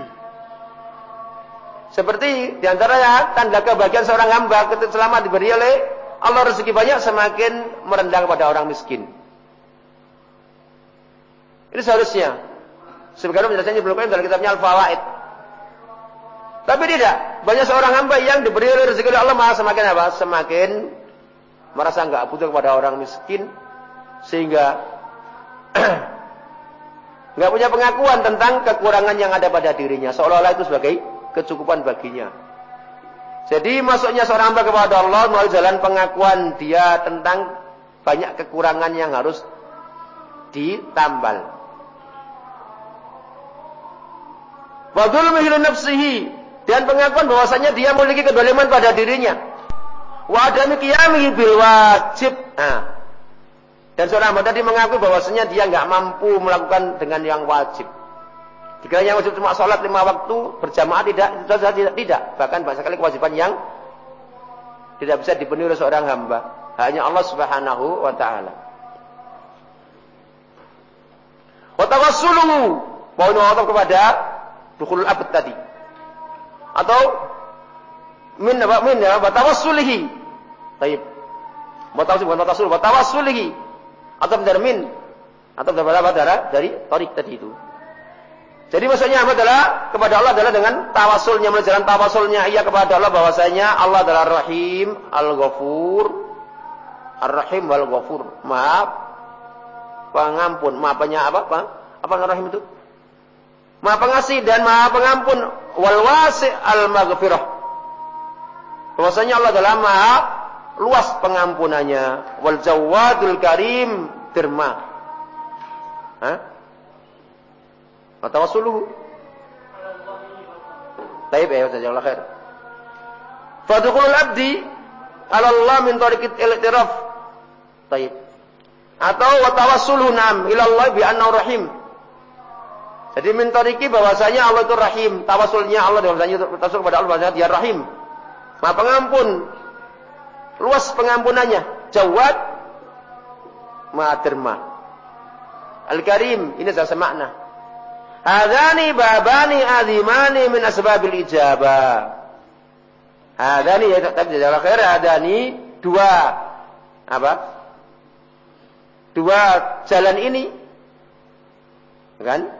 Seperti di antaranya tanda kebahagiaan seorang hamba ketika selama diberi oleh Allah rezeki banyak semakin merendah kepada orang miskin. Ini seharusnya. Sebagaimana penjelasannya belum dalam kitabnya Al-Fawaid. Tapi tidak. Banyak seorang hamba yang diberi rezeki oleh Allah malah semakin apa? Semakin merasa enggak butuh kepada orang miskin. Sehingga enggak punya pengakuan tentang kekurangan yang ada pada dirinya. Seolah-olah itu sebagai kecukupan baginya. Jadi masuknya seorang hamba kepada Allah melalui jalan pengakuan dia tentang banyak kekurangan yang harus ditambal. Mihilu nafsihi dan pengakuan bahwasanya dia memiliki kedoliman pada dirinya. Wa adami qiyamihi bil wajib. Nah. Dan seorang hamba tadi mengakui bahwasanya dia nggak mampu melakukan dengan yang wajib. Jika yang wajib cuma sholat lima waktu berjamaah tidak, saja tidak, tidak. Bahkan banyak sekali kewajiban yang tidak bisa dipenuhi oleh seorang hamba. Hanya Allah Subhanahu wa taala. Wa tawassuluhu. Mau kepada dukul abad tadi atau min min ya batawassulihi. Baik. Batawassul bukan batawassul, batawassulihi. Atau dari min atau dari darah dari tarik tadi itu. Jadi maksudnya apa adalah kepada Allah adalah dengan tawasulnya menjalan tawasulnya ia kepada Allah bahwasanya Allah adalah Rahim, Al-Ghafur, Ar-Rahim wal Ghafur. Maaf, pengampun, maaf apa? Apa, apa Rahim itu? Maha pengasih dan maha pengampun. Wal wasi' al maghfirah. Bahwasanya Allah adalah maha luas pengampunannya. Wal jawadul karim derma. Hah? Atawasuluhu. Taib ya, jazakallahu khair. Fadkhulul abdi ala Allah min tariqit al-i'tiraf. Taib. Atau wa nam ila bi annahu rahim. Jadi mentoriki bahwasanya Allah itu rahim. Tawasulnya Allah bahwasanya tawasul kepada Allah bahwasanya dia rahim. Maha pengampun. Luas pengampunannya. Jawad. Maha derma. Al-Karim. Ini salah makna. Hadani babani azimani min asbabil ijabah. Hadani ya tadi jazakallahu khair hadani dua apa? Dua jalan ini kan?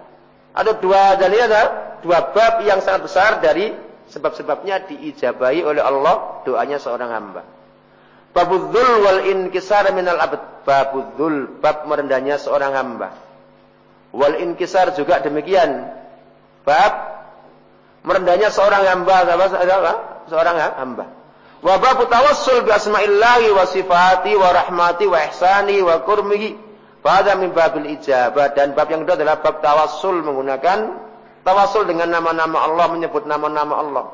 Ada dua dalil ada dua bab yang sangat besar dari sebab-sebabnya diijabahi oleh Allah doanya seorang hamba. Babudzul wal inkisar minal abad. Babudzul bab merendahnya seorang hamba. Wal inkisar juga demikian. Bab merendahnya seorang hamba apa? Seorang hamba. Wa babu tawassul bi asma'illahi wa sifati wa rahmati wa ihsani wa kurmihi pada min babil ijabah dan bab yang kedua adalah bab tawassul menggunakan tawassul dengan nama-nama Allah menyebut nama-nama Allah.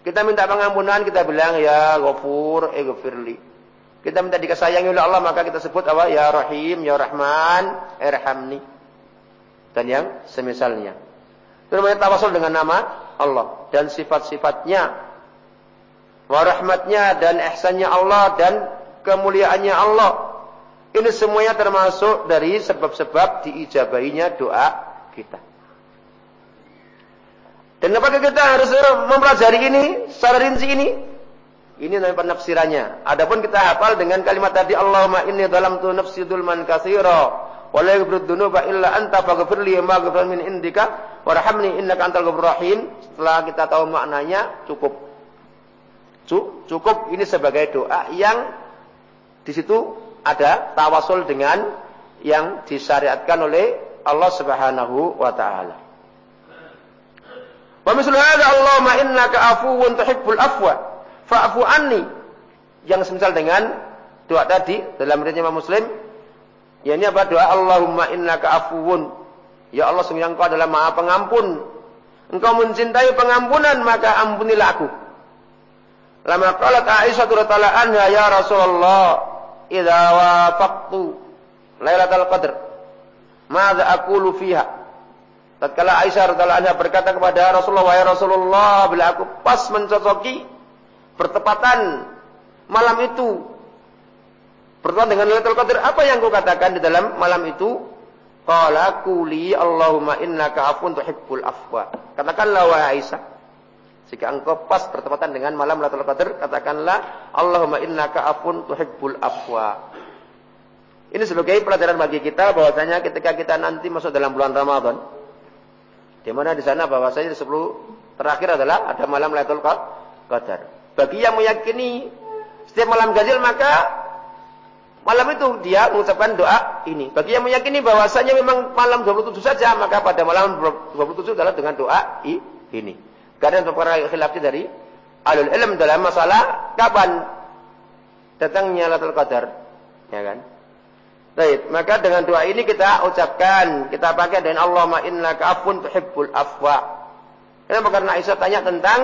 Kita minta pengampunan, kita bilang ya Ghafur, eh Ghafirli. Kita minta dikasayangi oleh Allah, maka kita sebut apa? Ya Rahim, Ya Rahman, Erhamni. Dan yang semisalnya. Itu namanya tawasul dengan nama Allah. Dan sifat-sifatnya. Warahmatnya dan ihsannya Allah dan kemuliaannya Allah. Ini semuanya termasuk dari sebab-sebab diijabahinya doa kita. Dan apakah kita harus mempelajari ini secara rinci ini? Ini namanya penafsirannya. Adapun kita hafal dengan kalimat tadi Allahumma inni dalamtu nafsi dzulman katsira wa la yaghfiru illa anta faghfir li ma min indika warhamni innaka antal ghafurur rahim. Setelah kita tahu maknanya cukup. Cukup ini sebagai doa yang di situ ada tawasul dengan yang disyariatkan oleh Allah Subhanahu wa taala. Wa mislu hadza Allahumma innaka afuwun tuhibbul afwa fa'fu anni. Yang semisal dengan doa tadi dalam riwayat Imam Muslim ya ini apa doa Allahumma innaka afuwun. Ya Allah sungguh engkau adalah Maha Pengampun. Engkau mencintai pengampunan maka ampunilah aku. Lama qalat Aisyah radhiyallahu anha ya Rasulullah idza wafaqtu Lailatul Qadr madza aqulu fiha Tatkala Aisyah radhiyallahu anha berkata kepada Rasulullah, "Ya Rasulullah, bila aku pas mencocoki bertepatan malam itu bertepatan dengan Lailatul Qadar, apa yang kau katakan di dalam malam itu?" Qala quli Allahumma innaka afun tuhibbul afwa. Katakanlah wahai Aisyah, jika engkau pas bertepatan dengan malam Lailatul Qadar, katakanlah Allahumma innaka afun tuhibbul afwa. Ini sebagai pelajaran bagi kita bahwasanya ketika kita nanti masuk dalam bulan Ramadan, di mana di sana bahwasanya di 10 terakhir adalah ada malam Lailatul Qadar. Bagi yang meyakini setiap malam ganjil maka malam itu dia mengucapkan doa ini. Bagi yang meyakini bahwasanya memang malam 27 saja maka pada malam 27 adalah dengan doa ini. Karena perkara khilafnya dari alul ilm dalam masalah kapan datangnya Lailatul Qadar, ya kan? Baik, maka dengan doa ini kita ucapkan, kita pakai dengan Allahumma innaka afun tuhibbul afwa. Kenapa? Karena Aisyah tanya tentang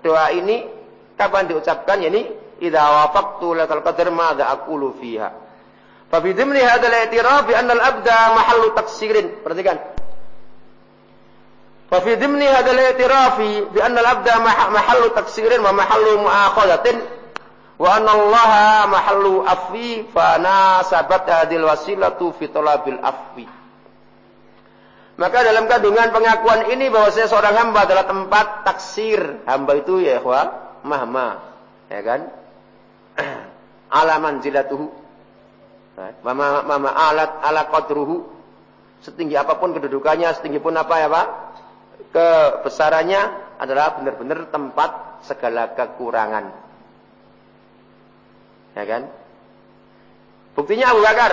doa ini kapan diucapkan? Yani idza wafaqtu lakal qadar madza aqulu fiha. Fa fi dhimni hadha al-i'tiraf bi anna al-abda mahallu taksirin. Perhatikan. Al-i'tiraf bi anna al-abda mahallu taksirin wa mahallu mu'akhadatin wa anallaha mahallu afwi fa nasabat hadil wasilatu fi talabil afwi maka dalam kandungan pengakuan ini bahwa saya seorang hamba adalah tempat taksir. Hamba itu ya ikhwa mahma ya kan? Alaman jilatuhu mama mama alat ala qadruhu. Setinggi apa pun kedudukannya setinggi pun apa ya Pak kebesarannya adalah benar-benar tempat segala kekurangan Ya kan? Buktinya Abu Bakar.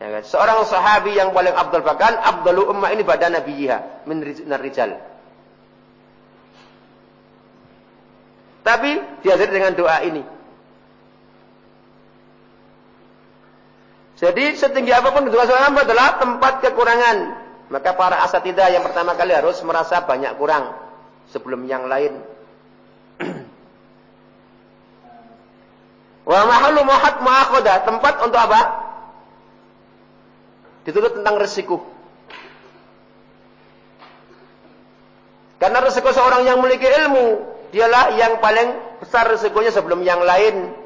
Ya kan? Seorang sahabi yang paling abdul bahkan abdul ummah ini pada nabiyiha min rijal. Tapi diajari dengan doa ini. Jadi setinggi apa pun doa seorang adalah tempat kekurangan. Maka para asatidah yang pertama kali harus merasa banyak kurang sebelum yang lain. Wa mahallu muhat ma'akhoda. Tempat untuk apa? Ditutup tentang resiko. Karena resiko seorang yang memiliki ilmu, dialah yang paling besar resikonya sebelum yang lain.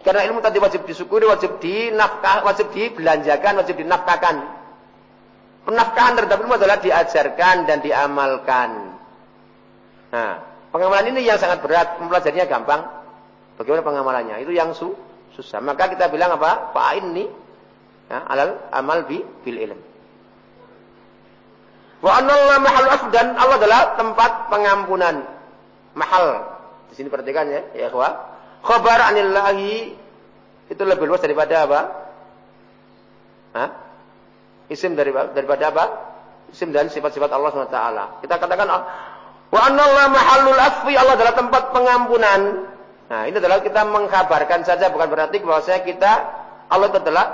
Karena ilmu tadi wajib disyukuri, wajib dinafkah, wajib dibelanjakan, wajib dinafkahkan. Penafkahan terhadap ilmu adalah diajarkan dan diamalkan. Nah, pengamalan ini yang sangat berat, mempelajarinya gampang. Bagaimana pengamalannya? Itu yang su susah. Maka kita bilang apa? Fa'in nih ya, alal amal bi bil ilm. Wa anallah mahal af dan Allah adalah tempat pengampunan. Mahal. Di sini perhatikan ya, ya ikhwah. Khabar anillahi itu lebih luas daripada apa? Hah? Isim dari, daripada apa? Isim dan sifat-sifat Allah SWT. Kita katakan, wa anallah mahalul afwi, Allah adalah tempat pengampunan. Nah, ini adalah kita mengkabarkan saja bukan berarti bahwa saya kita Allah itu adalah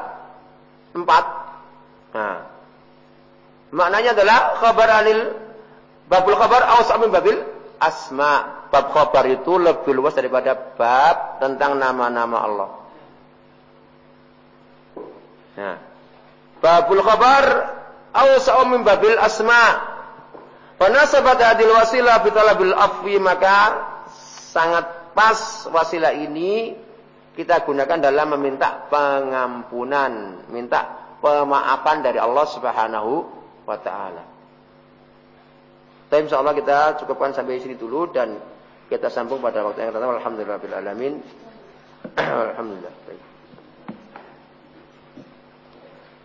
tempat. Nah, maknanya adalah kabar anil babul kabar awas amin babil asma. Bab khabar itu lebih luas daripada bab tentang nama-nama Allah. Nah, babul khabar awsa'u min babil asma. Panasabat adil wasilah bitalabil afwi maka sangat pas wasilah ini kita gunakan dalam meminta pengampunan, minta pemaafan dari Allah Subhanahu wa taala. Tapi insya Allah kita cukupkan sampai sini dulu dan kita sambung pada waktu yang datang. Alhamdulillah alamin. Alhamdulillah.